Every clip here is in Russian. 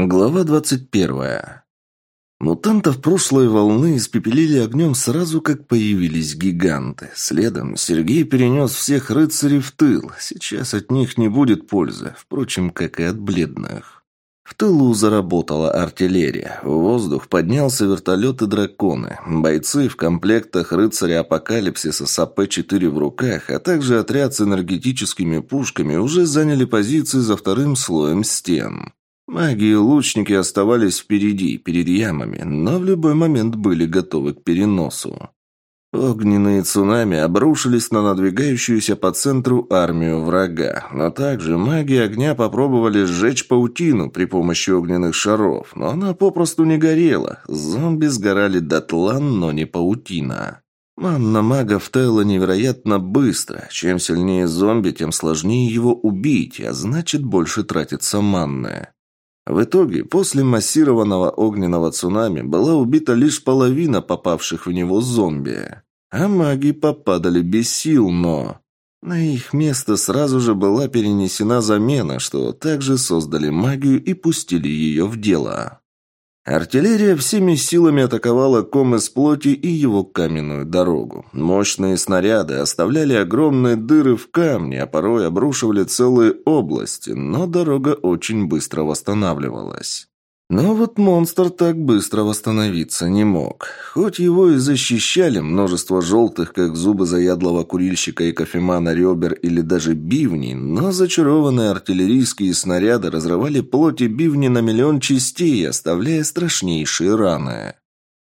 Глава двадцать первая. Мутантов прошлой волны испепелили огнем сразу, как появились гиганты. Следом Сергей перенес всех рыцарей в тыл. Сейчас от них не будет пользы, впрочем, как и от бледных. В тылу заработала артиллерия. В воздух поднялся вертолет и драконы. Бойцы в комплектах рыцаря апокалипсиса с АП-4 в руках, а также отряд с энергетическими пушками уже заняли позиции за вторым слоем стен. Маги и лучники оставались впереди, перед ямами, но в любой момент были готовы к переносу. Огненные цунами обрушились на надвигающуюся по центру армию врага, но также маги огня попробовали сжечь паутину при помощи огненных шаров, но она попросту не горела. Зомби сгорали дотла, но не паутина. Манна магов таяла невероятно быстро. Чем сильнее зомби, тем сложнее его убить, а значит больше тратится манны. В итоге, после массированного огненного цунами была убита лишь половина попавших в него зомби. А маги попадали без сил, но... На их место сразу же была перенесена замена, что также создали магию и пустили ее в дело. Артиллерия всеми силами атаковала ком из плоти и его каменную дорогу. Мощные снаряды оставляли огромные дыры в камне, а порой обрушивали целые области, но дорога очень быстро восстанавливалась. Но вот монстр так быстро восстановиться не мог. Хоть его и защищали множество желтых, как зубы заядлого курильщика и кофемана ребер или даже бивней, но зачарованные артиллерийские снаряды разрывали плоть бивни на миллион частей, оставляя страшнейшие раны.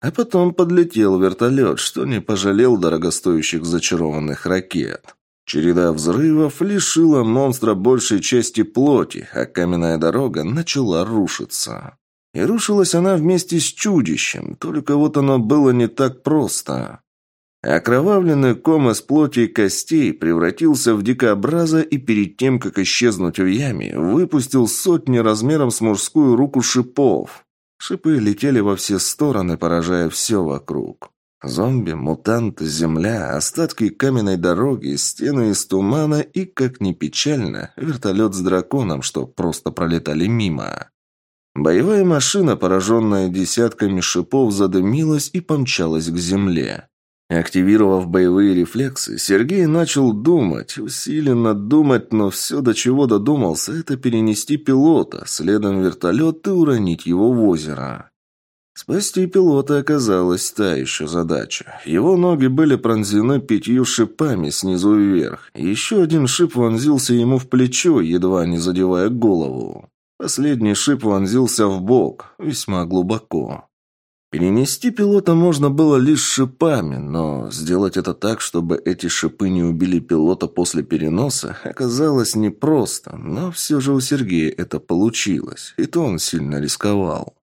А потом подлетел вертолет, что не пожалел дорогостоящих зачарованных ракет. Череда взрывов лишила монстра большей части плоти, а каменная дорога начала рушиться. И рушилась она вместе с чудищем, только вот оно было не так просто. Окровавленный ком из плоти и костей превратился в дикообраза и перед тем, как исчезнуть в яме, выпустил сотни размером с мужскую руку шипов. Шипы летели во все стороны, поражая все вокруг. Зомби, мутанты, земля, остатки каменной дороги, стены из тумана и, как ни печально, вертолет с драконом, что просто пролетали мимо. Боевая машина, пораженная десятками шипов, задымилась и помчалась к земле. Активировав боевые рефлексы, Сергей начал думать, усиленно думать, но все, до чего додумался, это перенести пилота, следом вертолет и уронить его в озеро. Спасти пилота оказалась та еще задача. Его ноги были пронзены пятью шипами снизу вверх. Еще один шип вонзился ему в плечо, едва не задевая голову. Последний шип вонзился в бок, весьма глубоко. Перенести пилота можно было лишь шипами, но сделать это так, чтобы эти шипы не убили пилота после переноса, оказалось непросто, но все же у Сергея это получилось, и то он сильно рисковал.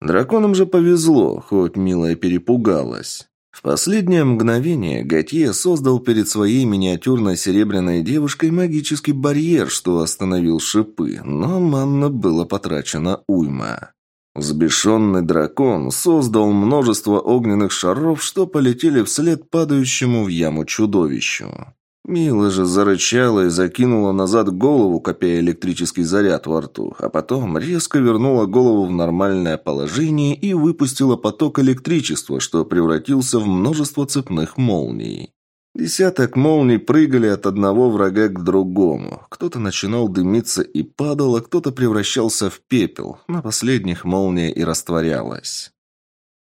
Драконам же повезло, хоть милая перепугалась. В последнее мгновение Готье создал перед своей миниатюрной серебряной девушкой магический барьер, что остановил шипы, но манна было потрачено уйма. Взбешенный дракон создал множество огненных шаров, что полетели вслед падающему в яму чудовищу. Мила же зарычала и закинула назад голову, копя электрический заряд во рту, а потом резко вернула голову в нормальное положение и выпустила поток электричества, что превратился в множество цепных молний. Десяток молний прыгали от одного врага к другому. Кто-то начинал дымиться и падал, а кто-то превращался в пепел. На последних молния и растворялась.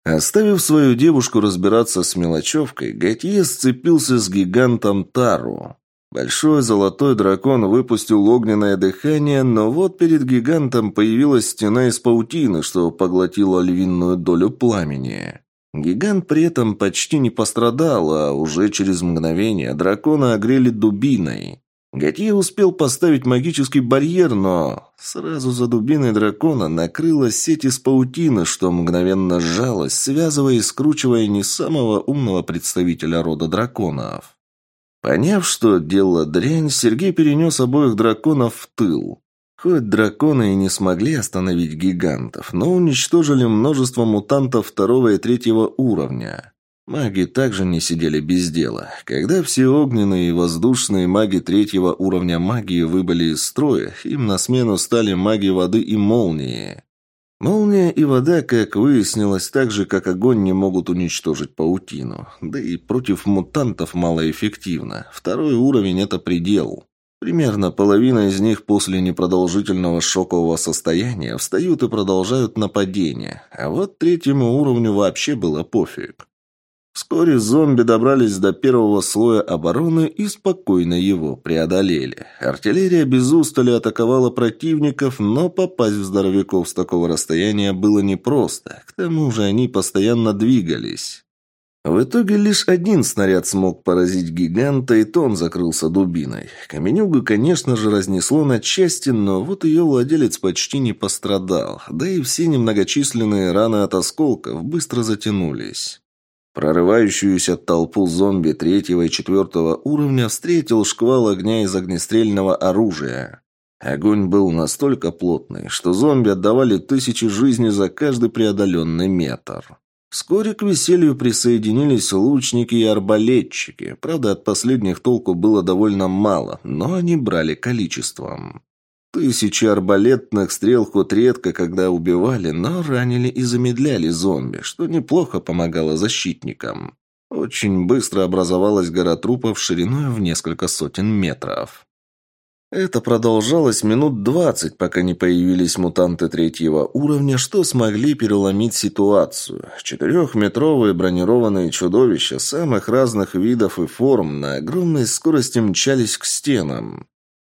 Оставив свою девушку разбираться с мелочевкой, Готье сцепился с гигантом Тару. Большой золотой дракон выпустил огненное дыхание, но вот перед гигантом появилась стена из паутины, что поглотила львиную долю пламени. Гигант при этом почти не пострадал, а уже через мгновение дракона огрели дубиной. Готье успел поставить магический барьер, но сразу за дубиной дракона накрылась сеть из паутины, что мгновенно сжалась, связывая и скручивая не самого умного представителя рода драконов. Поняв, что дело дрянь, Сергей перенес обоих драконов в тыл. Хоть драконы и не смогли остановить гигантов, но уничтожили множество мутантов второго и третьего уровня. Маги также не сидели без дела. Когда все огненные и воздушные маги третьего уровня магии выбыли из строя, им на смену стали маги воды и молнии. Молния и вода, как выяснилось, так же, как огонь, не могут уничтожить паутину. Да и против мутантов малоэффективно. Второй уровень – это предел. Примерно половина из них после непродолжительного шокового состояния встают и продолжают нападение. А вот третьему уровню вообще было пофиг. Вскоре зомби добрались до первого слоя обороны и спокойно его преодолели. Артиллерия без устали атаковала противников, но попасть в здоровяков с такого расстояния было непросто. К тому же они постоянно двигались. В итоге лишь один снаряд смог поразить гиганта, и то он закрылся дубиной. Каменюгу, конечно же, разнесло на части, но вот ее владелец почти не пострадал, да и все немногочисленные раны от осколков быстро затянулись. Прорывающуюся толпу зомби третьего и четвертого уровня встретил шквал огня из огнестрельного оружия. Огонь был настолько плотный, что зомби отдавали тысячи жизней за каждый преодоленный метр. Вскоре к веселью присоединились лучники и арбалетчики. Правда, от последних толку было довольно мало, но они брали количеством. Тысячи арбалетных стрел хоть редко когда убивали, но ранили и замедляли зомби, что неплохо помогало защитникам. Очень быстро образовалась гора трупов шириной в несколько сотен метров. Это продолжалось минут двадцать, пока не появились мутанты третьего уровня, что смогли переломить ситуацию. Четырехметровые бронированные чудовища самых разных видов и форм на огромной скорости мчались к стенам.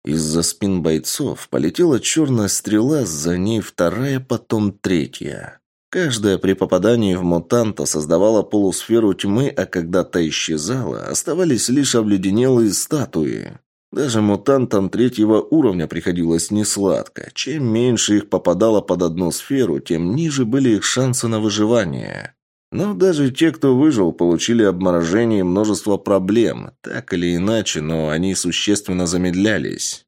Из-за спин бойцов полетела черная стрела, за ней вторая, потом третья. Каждая при попадании в мутанта создавала полусферу тьмы, а когда та исчезала, оставались лишь обледенелые статуи. Даже мутантам третьего уровня приходилось несладко. Чем меньше их попадало под одну сферу, тем ниже были их шансы на выживание. Но даже те, кто выжил, получили обморожение и множество проблем. Так или иначе, но они существенно замедлялись.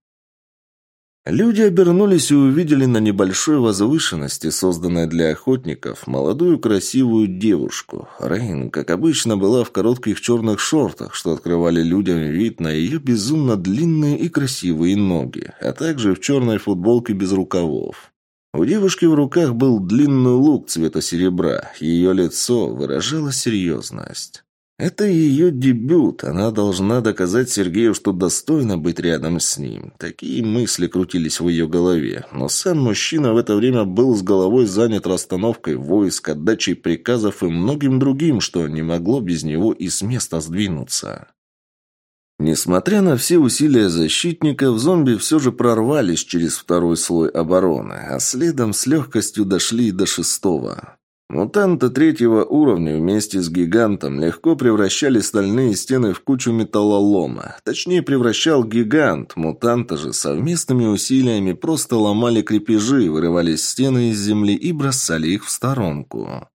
Люди обернулись и увидели на небольшой возвышенности, созданной для охотников, молодую красивую девушку. Рейн, как обычно, была в коротких черных шортах, что открывали людям вид на ее безумно длинные и красивые ноги, а также в черной футболке без рукавов. У девушки в руках был длинный лук цвета серебра. Ее лицо выражало серьезность. Это ее дебют. Она должна доказать Сергею, что достойна быть рядом с ним. Такие мысли крутились в ее голове. Но сам мужчина в это время был с головой занят расстановкой войск, отдачей приказов и многим другим, что не могло без него и с места сдвинуться. Несмотря на все усилия защитников, зомби все же прорвались через второй слой обороны, а следом с легкостью дошли до шестого. Мутанты третьего уровня вместе с гигантом легко превращали стальные стены в кучу металлолома. Точнее, превращал гигант. Мутанты же совместными усилиями просто ломали крепежи, вырывали стены из земли и бросали их в сторонку.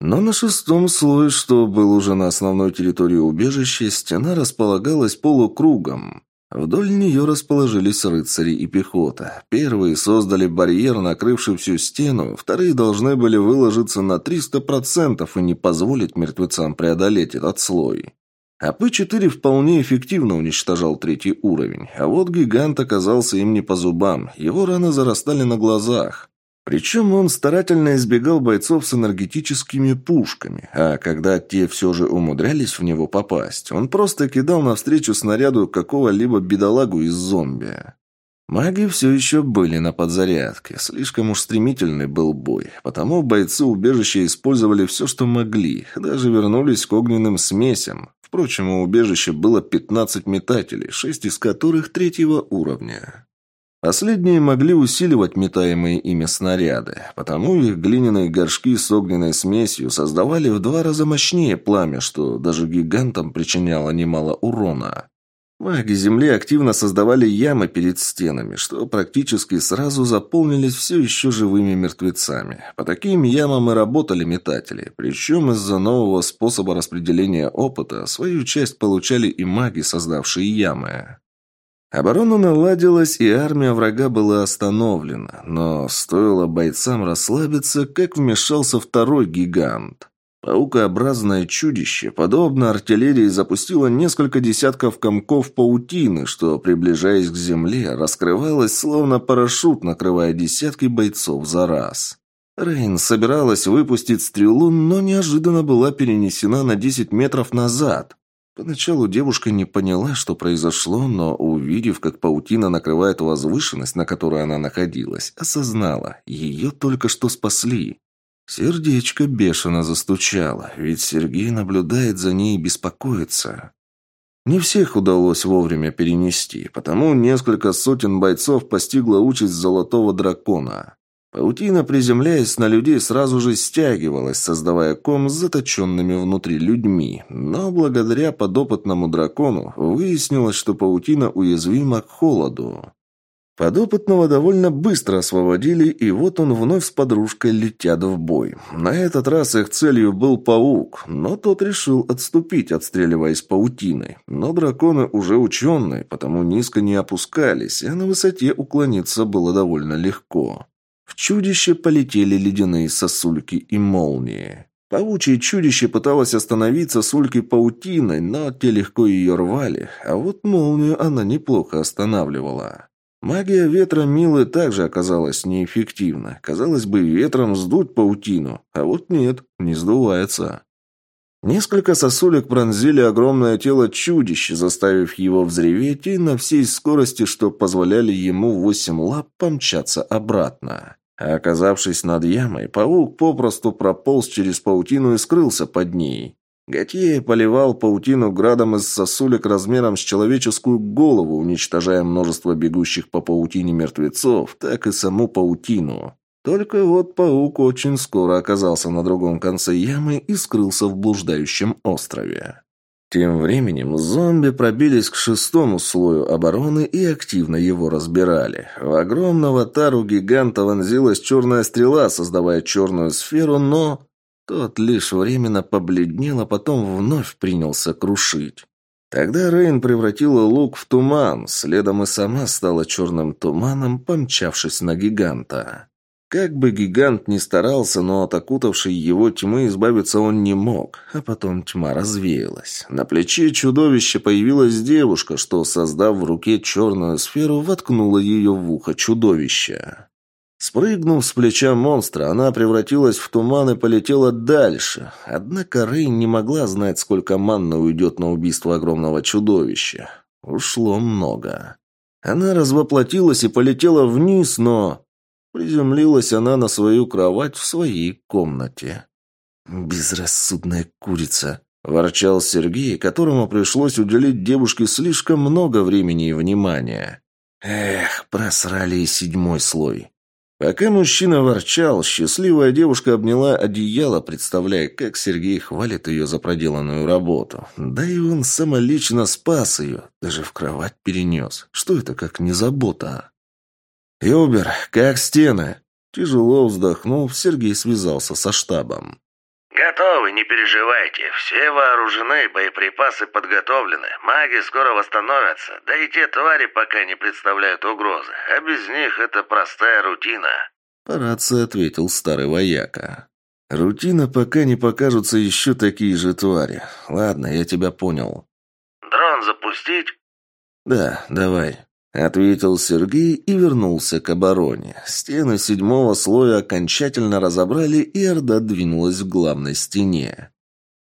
Но на шестом слое, что был уже на основной территории убежища, стена располагалась полукругом. Вдоль нее расположились рыцари и пехота. Первые создали барьер, накрывший всю стену, вторые должны были выложиться на 300% и не позволить мертвецам преодолеть этот слой. АП-4 вполне эффективно уничтожал третий уровень, а вот гигант оказался им не по зубам, его раны зарастали на глазах. Причем он старательно избегал бойцов с энергетическими пушками, а когда те все же умудрялись в него попасть, он просто кидал навстречу снаряду какого-либо бедолагу из зомби. Маги все еще были на подзарядке, слишком уж стремительный был бой, потому бойцы убежища использовали все, что могли, даже вернулись к огненным смесям. Впрочем, у убежища было 15 метателей, шесть из которых третьего уровня. Последние могли усиливать метаемые ими снаряды, потому их глиняные горшки с огненной смесью создавали в два раза мощнее пламя, что даже гигантам причиняло немало урона. Маги Земли активно создавали ямы перед стенами, что практически сразу заполнились все еще живыми мертвецами. По таким ямам и работали метатели, причем из-за нового способа распределения опыта свою часть получали и маги, создавшие ямы. Оборона наладилась, и армия врага была остановлена, но стоило бойцам расслабиться, как вмешался второй гигант. Паукообразное чудище, подобно артиллерии, запустило несколько десятков комков паутины, что, приближаясь к земле, раскрывалось словно парашют, накрывая десятки бойцов за раз. Рейн собиралась выпустить стрелу, но неожиданно была перенесена на 10 метров назад. Поначалу девушка не поняла, что произошло, но, увидев, как паутина накрывает возвышенность, на которой она находилась, осознала, ее только что спасли. Сердечко бешено застучало, ведь Сергей наблюдает за ней и беспокоится. Не всех удалось вовремя перенести, потому несколько сотен бойцов постигла участь золотого дракона. Паутина, приземляясь на людей, сразу же стягивалась, создавая ком с заточенными внутри людьми. Но благодаря подопытному дракону выяснилось, что паутина уязвима к холоду. Подопытного довольно быстро освободили, и вот он вновь с подружкой летят в бой. На этот раз их целью был паук, но тот решил отступить, отстреливаясь паутиной. Но драконы уже ученые, потому низко не опускались, а на высоте уклониться было довольно легко. В чудище полетели ледяные сосульки и молнии. Паучье чудище пыталось остановиться с улькой паутиной, но те легко ее рвали, а вот молнию она неплохо останавливала. Магия ветра Милы также оказалась неэффективна. Казалось бы, ветром сдуть паутину, а вот нет, не сдувается. Несколько сосулек пронзили огромное тело чудища, заставив его взреветь и на всей скорости, что позволяли ему восемь лап помчаться обратно. А оказавшись над ямой, паук попросту прополз через паутину и скрылся под ней. Готье поливал паутину градом из сосулек размером с человеческую голову, уничтожая множество бегущих по паутине мертвецов, так и саму паутину. Только вот паук очень скоро оказался на другом конце ямы и скрылся в блуждающем острове. Тем временем зомби пробились к шестому слою обороны и активно его разбирали. В огромного тару гиганта вонзилась черная стрела, создавая черную сферу, но... Тот лишь временно побледнел, а потом вновь принялся крушить. Тогда Рейн превратила лук в туман, следом и сама стала черным туманом, помчавшись на гиганта. Как бы гигант ни старался, но от окутавшей его тьмы избавиться он не мог, а потом тьма развеялась. На плече чудовища появилась девушка, что, создав в руке черную сферу, воткнула ее в ухо чудовища. Спрыгнув с плеча монстра, она превратилась в туман и полетела дальше. Однако Рейн не могла знать, сколько манны уйдет на убийство огромного чудовища. Ушло много. Она развоплотилась и полетела вниз, но... Приземлилась она на свою кровать в своей комнате. «Безрассудная курица», – ворчал Сергей, которому пришлось уделить девушке слишком много времени и внимания. «Эх, просрали и седьмой слой». Пока мужчина ворчал, счастливая девушка обняла одеяло, представляя, как Сергей хвалит ее за проделанную работу. Да и он самолично спас ее, даже в кровать перенес. Что это как не забота? «Юбер, как стены?» Тяжело вздохнув, Сергей связался со штабом. «Готовы, не переживайте. Все вооружены, боеприпасы подготовлены. Маги скоро восстановятся. Да и те твари пока не представляют угрозы. А без них это простая рутина». По рации ответил старый вояка. «Рутина, пока не покажутся еще такие же твари. Ладно, я тебя понял». «Дрон запустить?» «Да, давай». Ответил Сергей и вернулся к обороне. Стены седьмого слоя окончательно разобрали, и Орда двинулась к главной стене.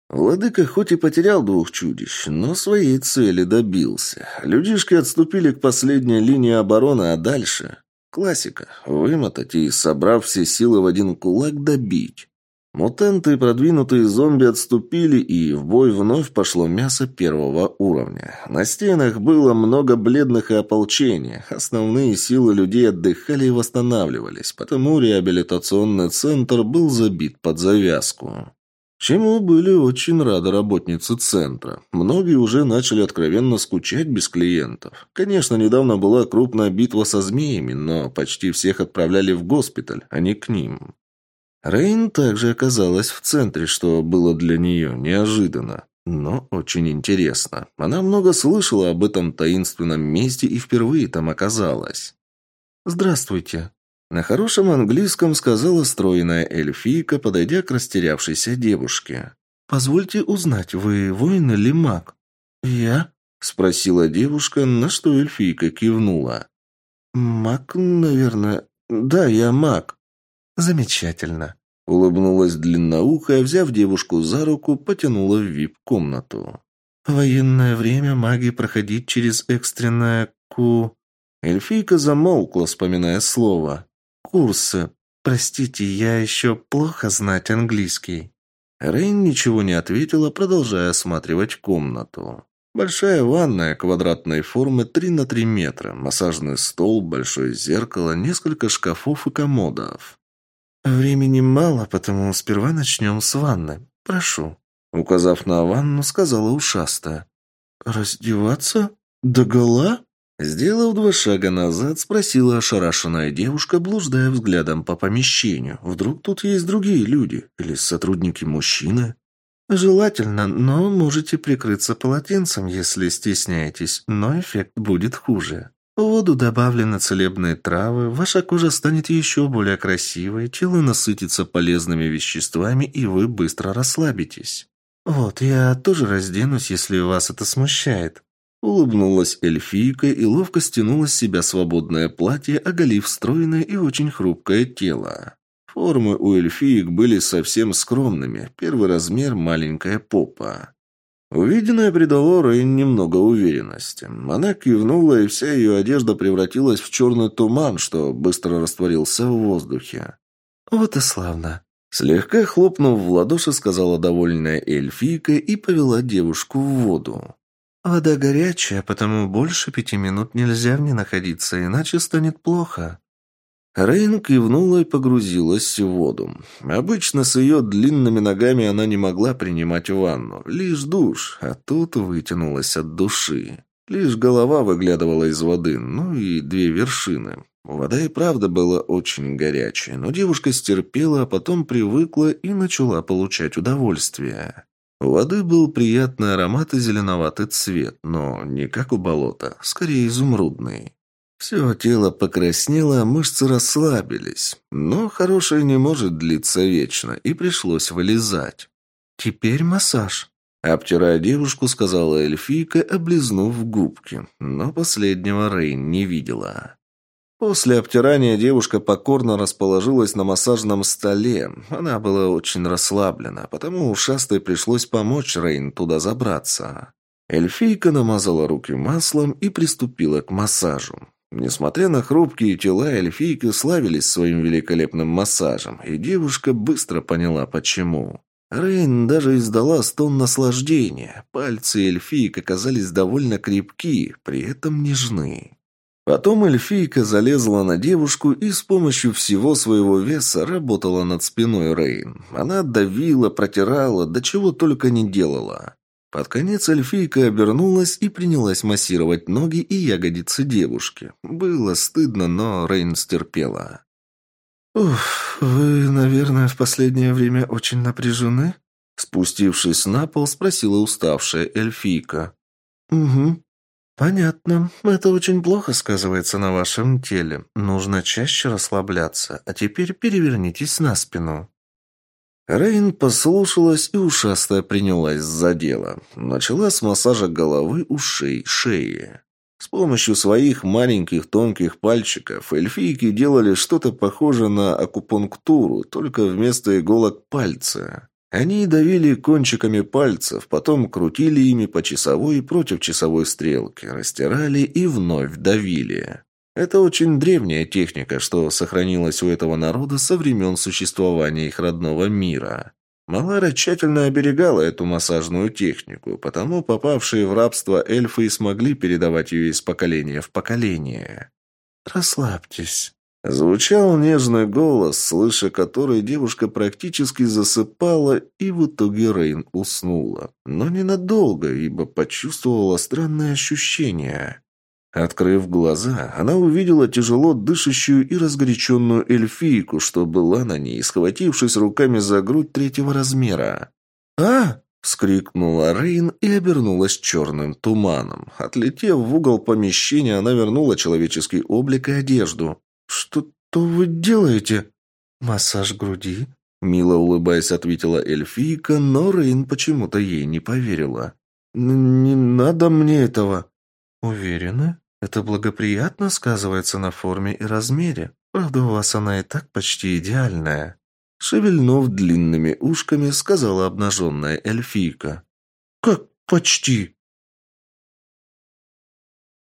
Владыка хоть и потерял двух чудищ, но своей цели добился. Людишки отступили к последней линии обороны, а дальше... Классика. Вымотать и, собрав все силы в один кулак, добить. Мутанты и продвинутые зомби отступили, и в бой вновь пошло мясо первого уровня. На стенах было много бледных и ополчения. Основные силы людей отдыхали и восстанавливались, потому реабилитационный центр был забит под завязку. Чему были очень рады работницы центра. Многие уже начали откровенно скучать без клиентов. Конечно, недавно была крупная битва со змеями, но почти всех отправляли в госпиталь, а не к ним. Рейн также оказалась в центре, что было для нее неожиданно, но очень интересно. Она много слышала об этом таинственном месте и впервые там оказалась. «Здравствуйте», — на хорошем английском сказала стройная эльфийка, подойдя к растерявшейся девушке. «Позвольте узнать, вы воин или маг?» «Я?» — спросила девушка, на что эльфийка кивнула. «Маг, наверное. Да, я маг». Замечательно. Улыбнулась длинноухая, взяв девушку за руку, потянула в вип-комнату. Военное время маги проходить через экстренное ку... Эльфийка замолкла, вспоминая слово. Курсы. Простите, я еще плохо знать английский. Рейн ничего не ответила, продолжая осматривать комнату. Большая ванная квадратной формы 3 на 3 метра, массажный стол, большое зеркало, несколько шкафов и комодов. «Времени мало, потому сперва начнем с ванны. Прошу», — указав на ванну, сказала ушастая. «Раздеваться? Догола?» Сделав два шага назад, спросила ошарашенная девушка, блуждая взглядом по помещению. Вдруг тут есть другие люди или сотрудники мужчины? «Желательно, но можете прикрыться полотенцем, если стесняетесь, но эффект будет хуже. В воду добавлены целебные травы, ваша кожа станет еще более красивой, тело насытится полезными веществами, и вы быстро расслабитесь. Вот, я тоже разденусь, если вас это смущает». Улыбнулась эльфийка и ловко стянула с себя свободное платье, оголив стройное и очень хрупкое тело. Формы у эльфиек были совсем скромными, первый размер – маленькая попа. Увиденное придало Рейн немного уверенности. Она кивнула, и вся ее одежда превратилась в черный туман, что быстро растворился в воздухе. «Вот и славно!» Слегка хлопнув в ладоши, сказала довольная эльфийка и повела девушку в воду. «Вода горячая, потому больше пяти минут нельзя в ней находиться, иначе станет плохо». Рейн кивнула и погрузилась в воду. Обычно с ее длинными ногами она не могла принимать ванну, лишь душ, а тут вытянулась от души. Лишь голова выглядывала из воды, ну и две вершины. Вода и правда была очень горячая, но девушка стерпела, а потом привыкла и начала получать удовольствие. У воды был приятный аромат и зеленоватый цвет, но не как у болота, скорее изумрудный. Все тело покраснело, мышцы расслабились. Но хорошее не может длиться вечно, и пришлось вылезать. «Теперь массаж», — обтирая девушку, сказала эльфийка, облизнув губки. Но последнего Рейн не видела. После обтирания девушка покорно расположилась на массажном столе. Она была очень расслаблена, потому ушастой пришлось помочь Рейн туда забраться. Эльфийка намазала руки маслом и приступила к массажу. Несмотря на хрупкие тела, эльфийки славились своим великолепным массажем, и девушка быстро поняла, почему. Рейн даже издала стон наслаждения. Пальцы эльфиек оказались довольно крепки, при этом нежны. Потом эльфийка залезла на девушку и с помощью всего своего веса работала над спиной Рейн. Она давила, протирала, до чего только не делала. Под конец эльфийка обернулась и принялась массировать ноги и ягодицы девушки. Было стыдно, но Рейн стерпела. «Уф, вы, наверное, в последнее время очень напряжены?» Спустившись на пол, спросила уставшая эльфийка. «Угу. Понятно. Это очень плохо сказывается на вашем теле. Нужно чаще расслабляться. А теперь перевернитесь на спину». Рейн послушалась и ушастая принялась за дело. Начала с массажа головы, ушей, шеи. С помощью своих маленьких тонких пальчиков эльфийки делали что-то похожее на акупунктуру, только вместо иголок пальца. Они давили кончиками пальцев, потом крутили ими по часовой и против часовой стрелки, растирали и вновь давили. Это очень древняя техника, что сохранилась у этого народа со времен существования их родного мира. Малара тщательно оберегала эту массажную технику, потому попавшие в рабство эльфы и смогли передавать ее из поколения в поколение. «Расслабьтесь», Звучал нежный голос, слыша который девушка практически засыпала, и в итоге Рейн уснула. Но ненадолго, ибо почувствовала странное ощущение. Открыв глаза, она увидела тяжело дышащую и разгоряченную эльфийку, что была на ней, схватившись руками за грудь третьего размера. «А!» — вскрикнула Рейн и обернулась черным туманом. Отлетев в угол помещения, она вернула человеческий облик и одежду. «Что-то вы делаете?» «Массаж груди», — мило улыбаясь, ответила эльфийка, но Рейн почему-то ей не поверила. «Не надо мне этого». «Уверены? Это благоприятно сказывается на форме и размере. Правда, у вас она и так почти идеальная». Шевельнув длинными ушками, сказала обнаженная эльфийка. «Как почти?»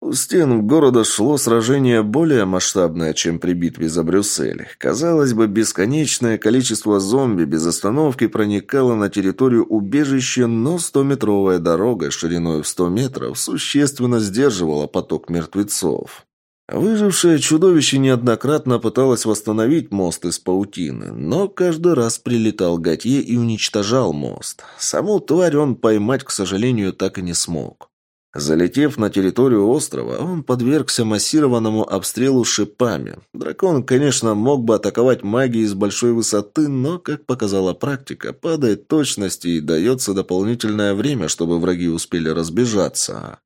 У стен города шло сражение более масштабное, чем при битве за Брюссель. Казалось бы, бесконечное количество зомби без остановки проникало на территорию убежища, но стометровая дорога шириной в 100 метров существенно сдерживала поток мертвецов. Выжившее чудовище неоднократно пыталось восстановить мост из паутины, но каждый раз прилетал Готье и уничтожал мост. Саму тварь он поймать, к сожалению, так и не смог. Залетев на территорию острова, он подвергся массированному обстрелу шипами. Дракон, конечно, мог бы атаковать магией с большой высоты, но, как показала практика, падает точности и дается дополнительное время, чтобы враги успели разбежаться.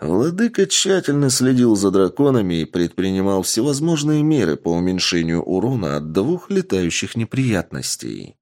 Владыка тщательно следил за драконами и предпринимал всевозможные меры по уменьшению урона от двух летающих неприятностей.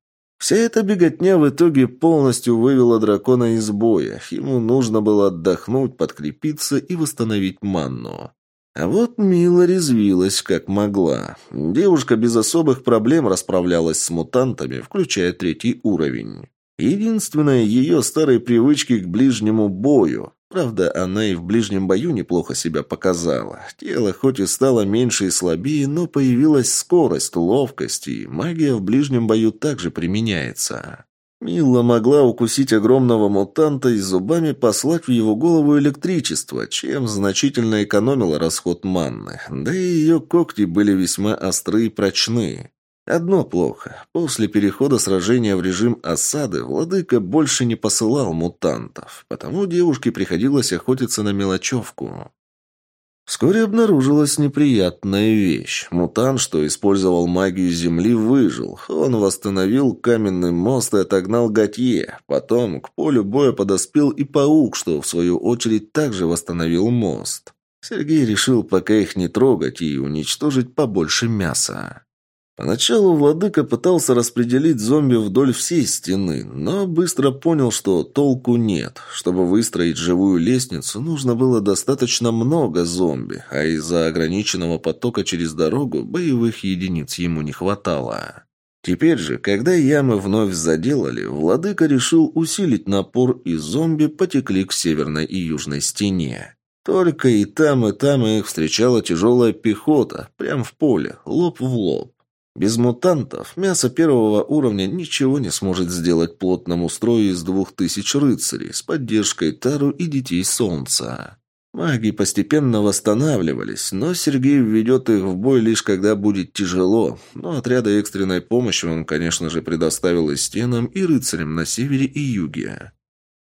Вся эта беготня в итоге полностью вывела дракона из боя. Ему нужно было отдохнуть, подкрепиться и восстановить манну. А вот Мила резвилась как могла. Девушка без особых проблем расправлялась с мутантами, включая третий уровень. Единственное ее старые привычки к ближнему бою. Правда, она и в ближнем бою неплохо себя показала. Тело хоть и стало меньше и слабее, но появилась скорость, ловкость, и магия в ближнем бою также применяется. Мила могла укусить огромного мутанта и зубами послать в его голову электричество, чем значительно экономила расход манны. Да и ее когти были весьма остры и прочны. Одно плохо. После перехода сражения в режим осады владыка больше не посылал мутантов, потому девушке приходилось охотиться на мелочевку. Вскоре обнаружилась неприятная вещь. Мутант, что использовал магию Земли, выжил. Он восстановил каменный мост и отогнал Готье. Потом к полю боя подоспел и паук, что, в свою очередь, также восстановил мост. Сергей решил пока их не трогать и уничтожить побольше мяса. Поначалу владыка пытался распределить зомби вдоль всей стены, но быстро понял, что толку нет. Чтобы выстроить живую лестницу, нужно было достаточно много зомби, а из-за ограниченного потока через дорогу боевых единиц ему не хватало. Теперь же, когда ямы вновь заделали, владыка решил усилить напор, и зомби потекли к северной и южной стене. Только и там, и там их встречала тяжелая пехота, прямо в поле, лоб в лоб. Без мутантов мясо первого уровня ничего не сможет сделать плотному строю из двух тысяч рыцарей с поддержкой Тару и Детей Солнца. Маги постепенно восстанавливались, но Сергей введет их в бой лишь когда будет тяжело. Но отряды экстренной помощи он, конечно же, предоставил и стенам, и рыцарям на севере и юге.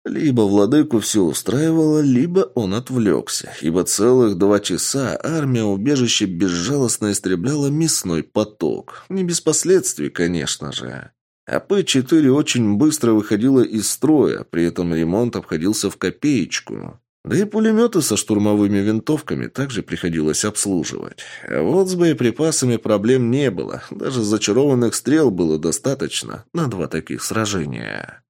Либо владыку все устраивало, либо он отвлекся, ибо целых два часа армия убежища безжалостно истребляла мясной поток. Не без последствий, конечно же. АП-4 очень быстро выходила из строя, при этом ремонт обходился в копеечку. Да и пулеметы со штурмовыми винтовками также приходилось обслуживать. А вот с боеприпасами проблем не было, даже зачарованных стрел было достаточно на два таких сражения.